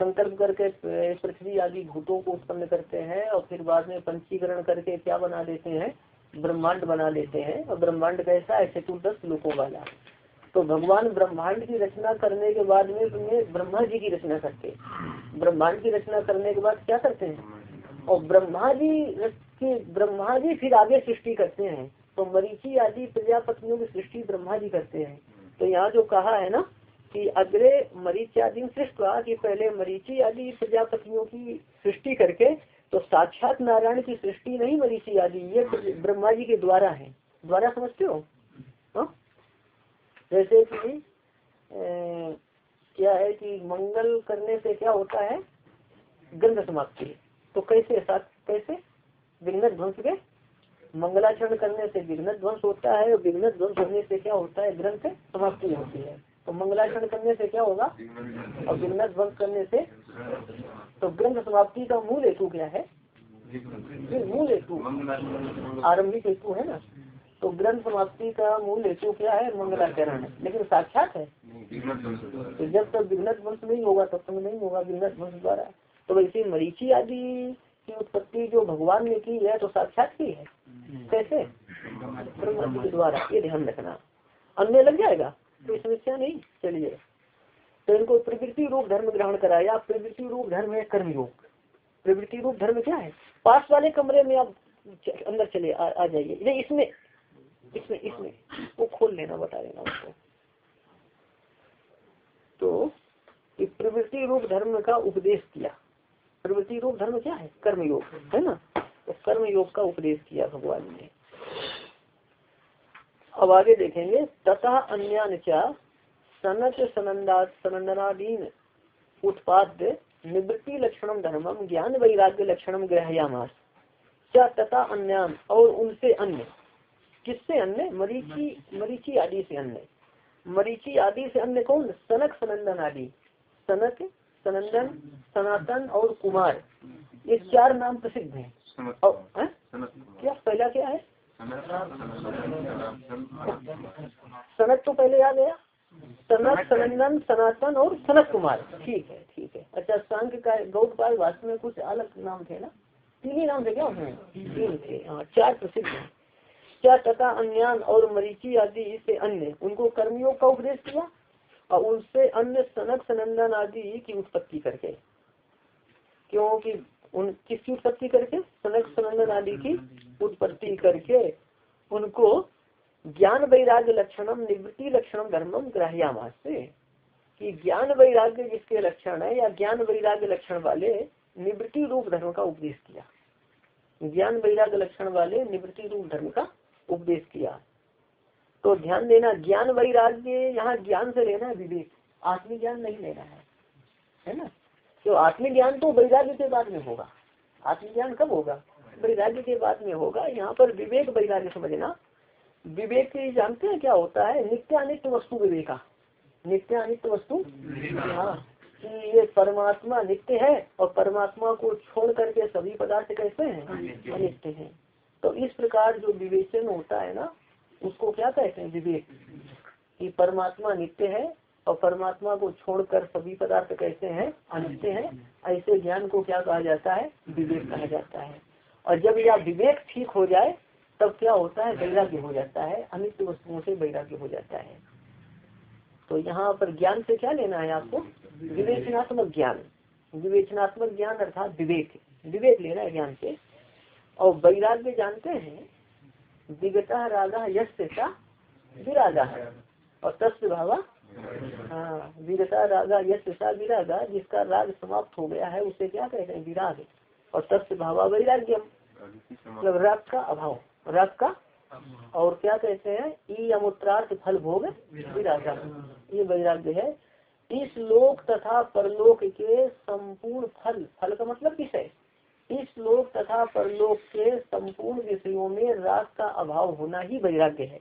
संकल्प करके पृथ्वी आदि भूतों को उत्पन्न करते हैं और फिर बाद में पंचीकरण करके क्या बना देते हैं? ब्रह्मांड बना लेते हैं। और ब्रह्मांड कैसा है, चतुर्दश लोकों वाला। तो भगवान ब्रह्मांड की रचना करने के बाद में ब्रह्मा जी की रचना करते ब्रह्मांड की रचना करने के बाद क्या करते हैं? और ब्रह्मा जी की ब्रह्मा जी फिर आगे सृष्टि करते हैं। तो मरीची आदि प्रजापतियों की सृष्टि ब्रह्मा जी करते हैं। तो यहाँ जो कहा है ना कि अग्रे मरीची आदि सृष्ट हुआ कि पहले मरीची आदि प्रजापतियों की सृष्टि करके तो साक्षात नारायण की सृष्टि नहीं मरीची आदि, ये ब्रह्मा जी के द्वारा है। द्वारा समझते हो? हाँ? जैसे कि क्या है कि मंगल करने से क्या होता है? गंध समाप्ति। तो कैसे साथ कैसे? विघ्न ध्वंस के? मंगलाचरण करने से विघ्न ध्वंस होता है, और विघ्न ध्वंस होने से क्या होता है? ग्रंथ समाप्ति होती है। तो मंगलाचरण करने से क्या होगा? और विघ्न ध्वंस करने से तो ग्रंथ समाप्ति का मूल हेतु क्या है? मूल हेतु। आरंभिक हेतु है ना? तो ग्रंथ समाप्ति का मूल हेतु क्या है? मंगलाचरण है। लेकिन साक्षात है। तो जब तक विघ्न वंश नहीं होगा, तब तक नहीं होगा विघ्न वंश द्वारा। तो वैसे मरीची आदि की उत्पत्ति जो भगवान ने की है तो साक्षात की है। कैसे? द्वारा। ये ध्यान रखना। अन्य लग जाएगा? कोई समस्या नहीं? चलिए। तो इनको प्रवृत्ति रूप धर्म ग्रहण कराया। प्रवृत्ति रूप धर्म है कर्मयोग प्रवृत्ति रूप धर्म क्या है? पास वाले कमरे में आप अंदर चले आ, आ जाइए। नहीं इसमें इसमें इसमें। वो खोल लेना बता देना उसको। तो प्रवृत्ति रूप धर्म का उपदेश किया प्रवृत्ति रूप धर्म क्या है? कर्मयोग है ना? तो कर्मयोग का उपदेश किया भगवान ने। अब आगे देखेंगे। तथा अन्य सनत सनंदा सनंदनादीन उत्पाद्य निवृत्ति लक्षणम धर्मम ज्ञान वैराग्य लक्षणम ग्रहयामास। क्या तथा अन्यान और उनसे अन्य। किससे अन्य? मरीची मरीची आदि से अन्य। मरीची आदि से अन्य कौन? सनक सनंदन आदि सनक सनंदन सनातन और कुमार। ये चार नाम प्रसिद्ध हैं। सनत और हैं? क्या? पहला क्या है? सनत तो पहले आ गया सनक सनंदन, सनातन और सनत कुमार। ठीक है ठीक है। अच्छा संघ का गौडपाल वास्तव में कुछ अलग नाम थे ना? तीन ही नाम थे क्या तीन थे। हाँ चार प्रसिद्ध हैं। क्या तथा अन्यान और मरीची आदि से अन्य, उनको कर्मियों का उपदेश किया और उनसे अन्य सनक सनंदन आदि की उत्पत्ति करके। क्योंकि उन किसकी उत्पत्ति करके? सनक सनंदन आदि की उत्पत्ति करके उनको ज्ञान वैराग्य लक्षणम, निवृत्ति लक्षणम, धर्मम ग्राह्यामास। से कि ज्ञान वैराग्य जिसके लक्षण है या ज्ञान वैराग्य लक्षण वाले निवृत्ति रूप धर्म का उपदेश किया। ज्ञान वैराग्य लक्षण वाले निवृत्ति रूप धर्म का उपदेश किया। तो ध्यान देना, ज्ञान वैराग्य, यहाँ ज्ञान से लेना विवेक। आत्मज्ञान नहीं लेना है। है ना? तो आत्मज्ञान तो वैराग्य के बाद में होगा। आत्मज्ञान कब होगा? वैराग्य के बाद में होगा। यहाँ पर विवेक वैराग्य समझना। विवेक के जानते हैं क्या होता है? नित्य अनित्य वस्तु विवेका। नित्य अनित्य वस्तु हाँ कि ये परमात्मा नित्य है और परमात्मा को छोड़ करके सभी पदार्थ कैसे हैं? अनित्य हैं। तो इस प्रकार जो विवेचन होता है ना उसको क्या कहते हैं विवेक? कि परमात्मा नित्य है और परमात्मा को छोड़कर सभी पदार्थ कैसे हैं अनित्य हैं ऐसे ज्ञान को क्या कहा जाता है? विवेक कहा जाता है। और जब यह विवेक ठीक हो जाए तब क्या होता है? वैराग्य हो जाता है। अनित्य वस्तुओं से वैराग्य हो जाता है। तो यहाँ पर ज्ञान से क्या लेना है आपको? विवेचनात्मक ज्ञान। विवेचनात्मक ज्ञान अर्थात विवेक। विवेक लेना है ज्ञान से। और वैराग्य जानते हैं विगता राधा यश विरागा। है और तस्व भावा हाँ रागा यश विरागा, जिसका राग समाप्त हो गया है, उसे क्या कहते हैं? विराग। और तस्व भावा वैराग्यम। मतलब राग का अभाव, राग का और क्या कहते हैं? ई अमूत्रार्थ फल भोग विरागा। ये वैराग्य है। इस लोक तथा परलोक के संपूर्ण फल फल का मतलब विषय इस लोक तथा परलोक के संपूर्ण विषयों में राग का अभाव होना ही वैराग्य है।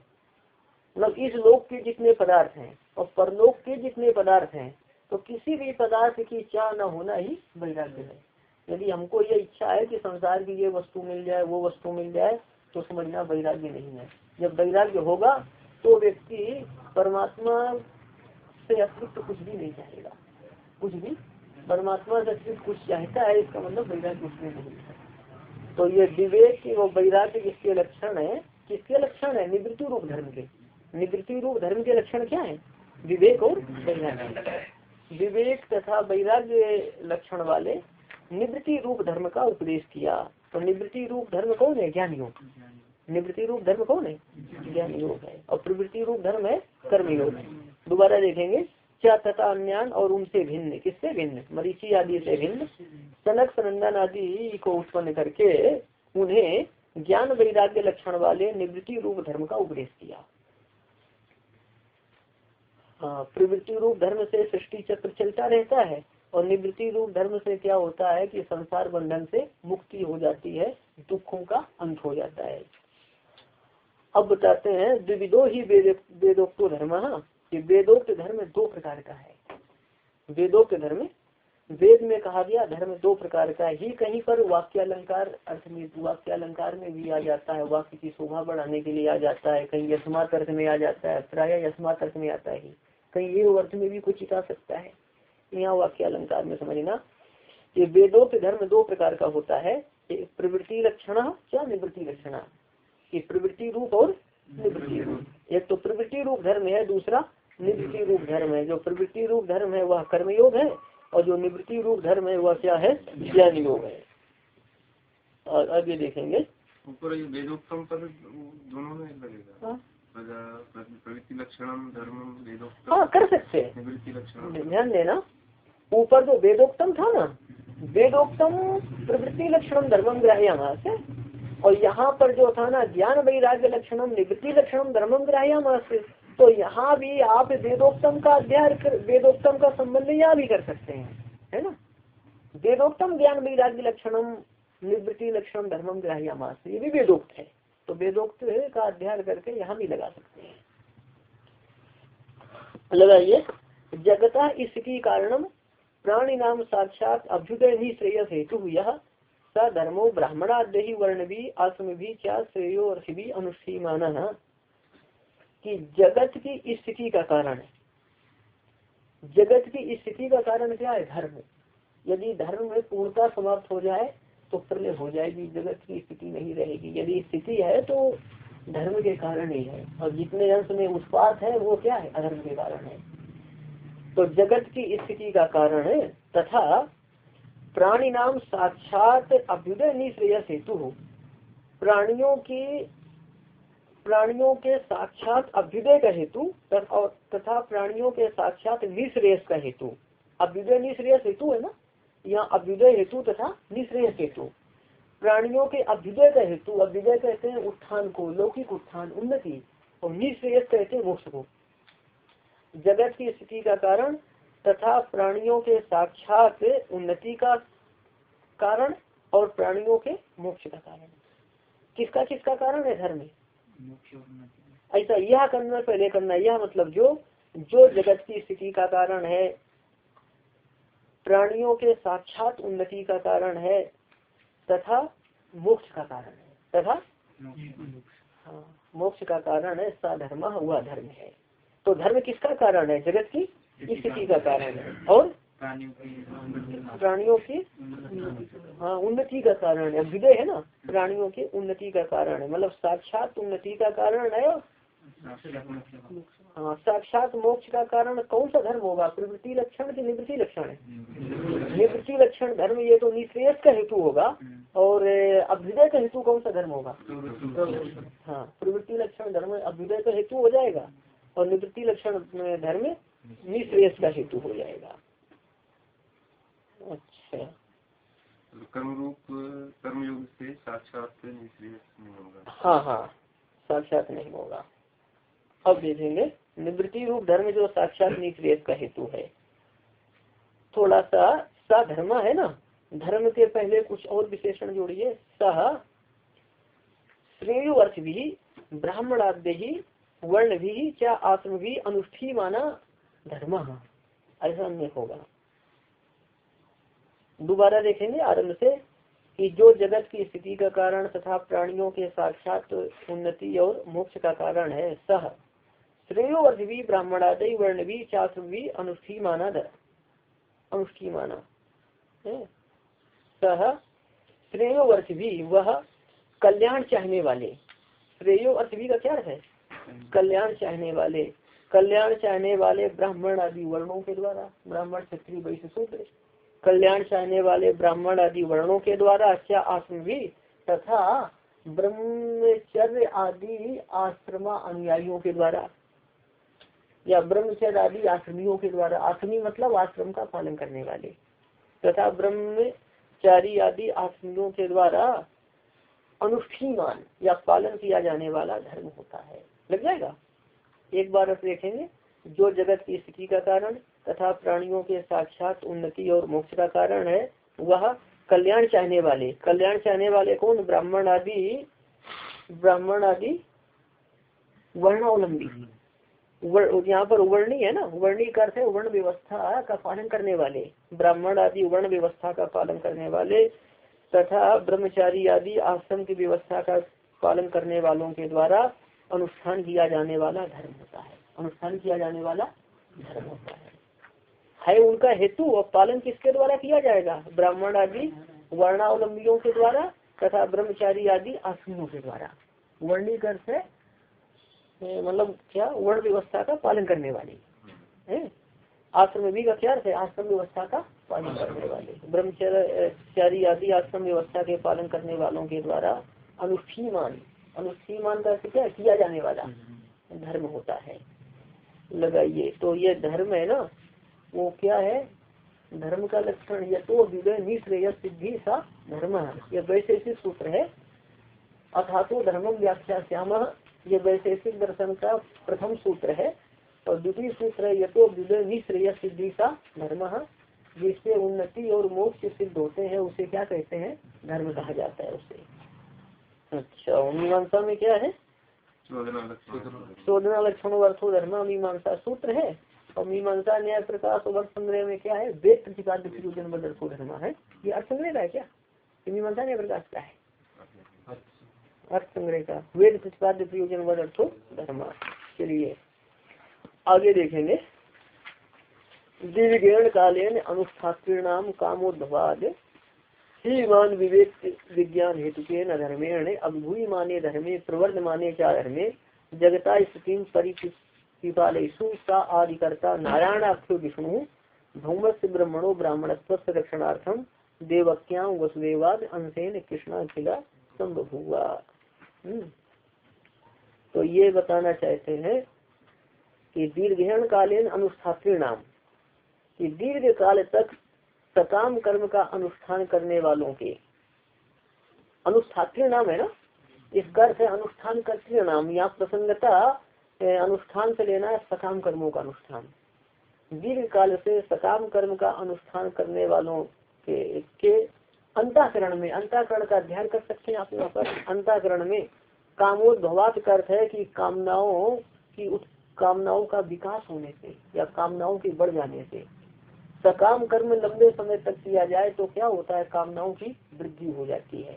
मतलब इस लोक के जितने पदार्थ हैं और परलोक के जितने पदार्थ हैं तो किसी भी पदार्थ की चाह न होना ही वैराग्य है। यदि हमको ये इच्छा है कि संसार की ये वस्तु मिल जाए, वो वस्तु मिल जाए तो समझना वैराग्य नहीं है। जब वैराग्य होगा तो व्यक्ति परमात्मा से अतिरिक्त कुछ भी नहीं चाहेगा। कुछ भी। परमात्मा से अतिरिक्त कुछ चाहता है, इसका मतलब वैराग्य उसमें नहीं है। तो ये विवेक वो वैराग्य किसके लक्षण है? किसके लक्षण है? निवृत्ति रूप धर्म के। निवृत्ति रूप धर्म के लक्षण क्या है? विवेक और वैराग्य। विवेक तथा वैराग्य लक्षण वाले निवृत्ति रूप धर्म का उपदेश किया। तो निवृत्ति रूप धर्म कौन है? ज्ञान योग निवृत्ति रूप धर्म कौन है? ज्ञान योग है। और प्रवृत्ति रूप धर्म है कर्म योग दोबारा देखेंगे। क्या तथा अन्यान और उनसे भिन्न? किससे भिन्न? मरीची आदि से भिन्न। सनक सनंदन आदि को उत्पन्न करके उन्हें ज्ञान वैराग्य लक्षण वाले निवृत्ति रूप धर्म का उपदेश किया। हाँ प्रवृत्ति रूप धर्म से सृष्टि चक्र चलता रहता है और निवृत्ति रूप धर्म से क्या होता है कि संसार बंधन से मुक्ति हो जाती है, दुखों का अंत हो जाता है। अब बताते हैं द्विविदो ही वेदोक्त धर्म। कि वेदोक्त धर्म दो प्रकार का है। वेदोक्त धर्म वेद में कहा गया, धर्म दो प्रकार का ही। कहीं पर वाक्य अलंकार अर्थ में वाक्य अलंकार में भी आ जाता है। वाक्य की शोभा बढ़ाने के लिए आ जाता है। कहीं यशमात अर्थ में आ जाता है। प्राय यशमात अर्थ में आता है कहीं ये अर्थ में भी कुछ आ सकता है। यहाँ वाक्य अलंकार में समझना, ये वेदोक्त धर्म दो प्रकार का होता है। प्रवृत्ति लक्षण क्या निवृत्ति लक्षण? ये प्रवृत्ति रूप और निवृत्ति रूप। एक तो प्रवृत्ति रूप धर्म है, दूसरा निवृत्ति रूप धर्म है। जो प्रवृत्ति रूप धर्म है, वह कर्मयोग है। और जो निवृत्ति रूप धर्म है वह क्या है? ज्ञान योग है। और अब ये देखेंगे। ऊपर ये वेदोक्तम पर दोनों में लगेगा। हाँ, प्रवृत्ति धर्म वेदोक्तम। हाँ कर सकते हैं। निवृत्ति लक्षण ध्यान देना। ऊपर जो वेदोक्तम था ना वेदोक्तम प्रवृत्ति लक्षणम धर्मम ग्राह्य से और यहाँ पर जो था ना ज्ञान वैराग्य लक्षणम निवृत्ति लक्षणम धर्मम ग्राह्य तो यहाँ भी आप वेदोक्तम का अध्ययन वेदोक्तम का संबंध यहाँ भी कर सकते हैं, है ना? वेदोक्तम ज्ञान वैराग्य लक्षणम, निवृत्ति लक्षण धर्मम ग्राह्य मास, ये भी वेदोक्त है। तो वेदोक्त का अध्ययन करके यहाँ भी लगा सकते हैं। लगाइए, जगता इसकी कारणम, प्राणी नाम साक्षात अभ्युदय ही श्रेयस हेतु यह, स धर्मो ब्राह्मणाद्यही वर्ण भी आत्म भी क्या श्रेयो अर्थ भी माना कि जगत की स्थिति का कारण है। जगत की स्थिति का कारण क्या है? धर्म। यदि धर्म में पूर्णता समाप्त हो जाए तो प्रलय हो जाएगी, जगत की स्थिति नहीं रहेगी। यदि स्थिति है तो धर्म के कारण ही है। और जितने अंश में उत्पाद है, वो क्या है? अधर्म के कारण है। तो जगत की स्थिति का कारण है, तथा प्राणी नाम साक्षात अभ्युदय निश्रेय हेतु हो। प्राणियों की प्राणियों के साक्षात अभ्युदय का हेतु तथा प्राणियों के साक्षात निश्रेयस का हेतु। अभ्युदय निश्रेयस हेतु है ना? यहाँ अभ्युदय हेतु तथा निश्रेय हेतु। प्राणियों के अभ्युदय का हेतु, अभ्युदय कहते हैं उत्थान को, लौकिक उत्थान, उन्नति, और निश्रेय कहते हैं मोक्ष को। जगत की स्थिति का कारण तथा प्राणियों के साक्षात उन्नति का कारण और प्राणियों के मोक्ष का कारण। किसका किसका कारण है धर्म ऐसा यह करना पहले करना यह मतलब जो जो जगत की स्थिति का कारण है प्राणियों के साक्षात उन्नति का कारण है तथा मोक्ष का कारण है। तथा हाँ मोक्ष का कारण है सा धर्म हुआ धर्म है। तो धर्म किसका कारण है? जगत की स्थिति का कारण है। और प्राणियों की हाँ उन्नति का कारण है। विदय है ना? प्राणियों की उन्नति का कारण है। मतलब साक्षात उन्नति का कारण है हाँ साक्षात मोक्ष का कारण कौन सा धर्म होगा? प्रवृत्ति लक्षण की निवृत्ति लक्षण है? निवृत्ति लक्षण धर्म ये तो निश्रेयस का हेतु होगा और अभ्युदय का हेतु कौन सा धर्म होगा? हाँ प्रवृत्ति लक्षण धर्म अभ्युदय का हेतु हो जाएगा और निवृत्ति लक्षण धर्म निश्रेयस का हेतु हो जाएगा। अच्छा। कर्म रूप कर्मयोग से साक्षात नहीं होगा। हाँ हाँ साक्षात नहीं होगा। अब देखेंगे निवृत्ति रूप धर्म जो साक्षात निश्रेष का हेतु है। थोड़ा सा सा धर्म है ना? धर्म के पहले कुछ और विशेषण जोड़िए। सह श्रेय अर्थ भी ब्राह्मणाद्य ही वर्ण भी क्या आश्रम भी अनुष्ठी माना धर्म। ऐसा अन्य होगा। दोबारा देखेंगे आरंभ से कि जो जगत की स्थिति का कारण तथा प्राणियों के साक्षात उन्नति और मोक्ष का कारण है, सह। श्रेयो अर्थ भी ब्राह्मणादय वर्ण भी चात्र भी अनुष्ठी माना अनुष्ठी माना सह। श्रेयो अर्थ भी वह कल्याण चाहने वाले। श्रेयो अर्थ भी का क्या है? कल्याण चाहने वाले। कल्याण चाहने वाले ब्राह्मण आदि वर्णों के द्वारा, ब्राह्मण क्षत्रिय वैश्य सूत्र। कल्याण चाहने वाले ब्राह्मण आदि वर्णों के द्वारा अच्छा आश्रम भी तथा ब्रह्मचर्य आदि आश्रमा अनुयायियों के द्वारा, या ब्रह्मचर्य आदि आश्रमियों के द्वारा आश्रमी मतलब आश्रम का पालन करने वाले, तथा ब्रह्मचारी आदि आश्रमियों के द्वारा अनुष्ठीमान या पालन किया जाने वाला धर्म होता है। लग जाएगा? एक बार आप देखेंगे, जो जगत की स्थिति का कारण तथा प्राणियों के साक्षात उन्नति और मोक्ष का कारण है, वह कल्याण चाहने वाले। कल्याण चाहने वाले कौन? ब्राह्मण आदि ब्राह्मण आदि वर्णावलंबी। यहाँ पर वर्णी है ना? वर्णी अर्थ है वर्ण व्यवस्था का पालन करने वाले। ब्राह्मण आदि वर्ण व्यवस्था का पालन करने वाले तथा ब्रह्मचारी आदि आश्रम की व्यवस्था का पालन करने वालों के द्वारा अनुष्ठान किया जाने वाला धर्म होता है। अनुष्ठान किया जाने वाला धर्म होता है। है उनका हेतु और पालन किसके द्वारा किया जाएगा? ब्राह्मण आदि, वर्णावलंबियों के द्वारा तथा ब्रह्मचारी आदि आश्रमों के द्वारा। वर्णी कर से मतलब क्या? वर्ण व्यवस्था का पालन करने वाले। है आश्रम भी का क्या है आश्रम व्यवस्था का पालन करने वाले। ब्रह्मचारी आदि आश्रम व्यवस्था के पालन करने वालों के द्वारा अनुष्ठीमान अनुष्ठीमान का क्या किया जाने वाला? धर्म होता है। लगाइए। तो ये धर्म है ना वो क्या है? धर्म का लक्षण ये तो विदय निश्रेय सिद्धि सा धर्म यह वैशेषिक सूत्र है। अथा तो धर्म व्याख्या श्याम यह वैशेषिक दर्शन का प्रथम सूत्र है। और द्वितीय सूत्र है यथो विश्रेय सिद्धि सा धर्म जिससे उन्नति और मोक्ष सिद्ध होते हैं उसे क्या कहते हैं? धर्म कहा जाता है उसे। अच्छा मीमांसा में क्या है? शोधना लक्षण। अर्थो धर्म मीमांसा सूत्र है। और मीमांसा न्याय प्रकाश वर्ष संग्रह में क्या है? वेद प्रतिपाद्य प्रयोजन बदर्थो धर्म है। ये अर्थ संग्रह का है क्या? मीमांसा न्याय प्रकाश का है। अर्थ संग्रह का। वेद प्रतिपाद्य प्रयोजन बदर्थो धर्म चलिए। आगे देखेंगे। दीर्घेण कालेन अनुष्ठात्रीणाम कामोद्भवाद। मान विवेक विज्ञान हेतु के न धर्मेण अभिभूय माने धर्मे प्रवर्ध माने क्या धर्मे जगता स्थिति परिपालयसु सा आदिकर्ता नारायणाख्यो विष्णु भौमस्य ब्रह्मणो ब्राह्मणत्व रक्षणार्थम देवक्यां वसुदेवाद अंशेन कृष्णा खिला संभुआ हम्म। तो ये बताना चाहते हैं कि दीर्घण कालीन अनुष्ठात्री नाम कि दीर्घ काल तक सकाम कर्म का अनुष्ठान करने वालों के अनुष्ठात्री नाम है ना इसका अर्थ है अनुष्ठान कर्तृ नाम या प्रसंगता अनुष्ठान से लेना है सकाम कर्मों का अनुष्ठान। दीर्घ काल से सकाम कर्म का अनुष्ठान करने वालों के, के अंताकरण में अंताकरण का अध्ययन कर सकते हैं आप यहाँ पर। अंताकरण में कामोद्भवात का अर्थ है कि कामनाओं की उत, कामनाओं का विकास होने से या कामनाओं के बढ़ जाने से। सकाम कर्म लंबे समय तक किया जाए तो क्या होता है? कामनाओं की वृद्धि हो जाती है।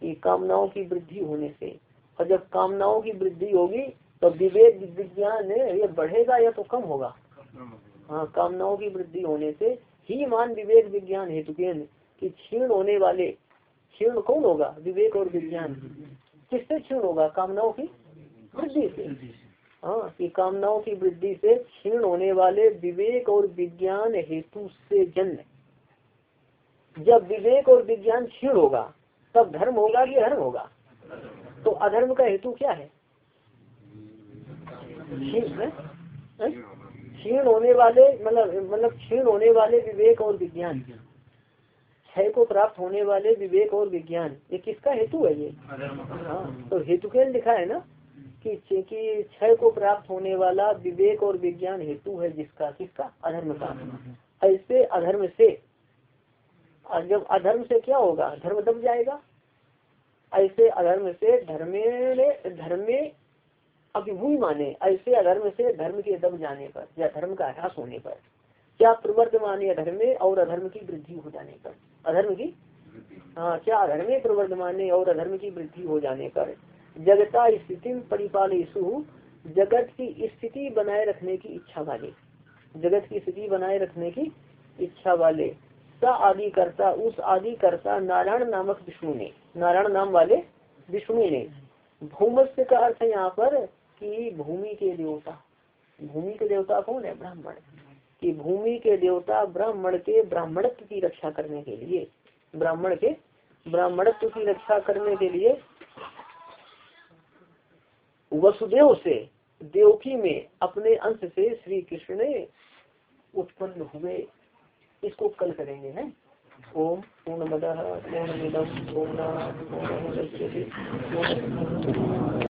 कि कामनाओं की वृद्धि होने से और जब कामनाओं की वृद्धि होगी तो विवेक विज्ञान ये बढ़ेगा या तो कम होगा? हाँ कामनाओं की वृद्धि होने से ही मान विवेक विज्ञान हेतु कि क्षीण होने वाले, क्षीण कौन होगा? विवेक और विज्ञान। किससे क्षीण होगा? कामनाओं की वृद्धि से। हाँ कि कामनाओं की वृद्धि से क्षीण होने वाले विवेक और विज्ञान हेतु से जन्म। जब विवेक और विज्ञान क्षीण होगा, तब धर्म होगा कि अधर्म होगा? तो अधर्म का हेतु क्या है? क्षीण होने वाले मतलब मतलब क्षीण होने वाले विवेक और विज्ञान। क्षय को प्राप्त होने वाले विवेक और विज्ञान। ये किसका हेतु है ये? हाँ तो हेतु के लिखा है ना, कि कि क्षय को प्राप्त होने वाला विवेक और विज्ञान हेतु है जिसका, किसका? अधर्म का। ऐसे अधर्म से जब अधर्म से क्या होगा? धर्म दब जाएगा। ऐसे अधर्म से धर्मे धर्मे अभिभूमि माने, ऐसे अधर्म से धर्म के दब जाने पर, या धर्म का ह्रास होने पर, क्या प्रवर्तमान अधर्म और अधर्म की वृद्धि हो जाने पर, अधर्म की? हाँ क्या अधर्म प्रवर्तमान और अधर्म की वृद्धि हो जाने पर, जगता स्थिति परिपालयसु जगत की स्थिति बनाए रखने की इच्छा वाले, जगत की स्थिति बनाए रखने की इच्छा वाले, स आदि करता, उस आदि करता नारायण नामक विष्णु ने, नारायण नाम वाले विष्णु ने, भूमस्य का अर्थ यहाँ पर कि भूमि के देवता। भूमि के देवता कौन है? ब्राह्मण। कि भूमि के देवता ब्राह्मण के ब्राह्मणत्व की रक्षा करने के लिए। ब्राह्मण के ब्राह्मणत्व की रक्षा करने के लिए वसुदेव से, देवकी में अपने अंश से श्री कृष्ण उत्पन्न हुए। इसको कल करेंगे, हैं? ओम पूर्ण मद पूर्ण पूर्ण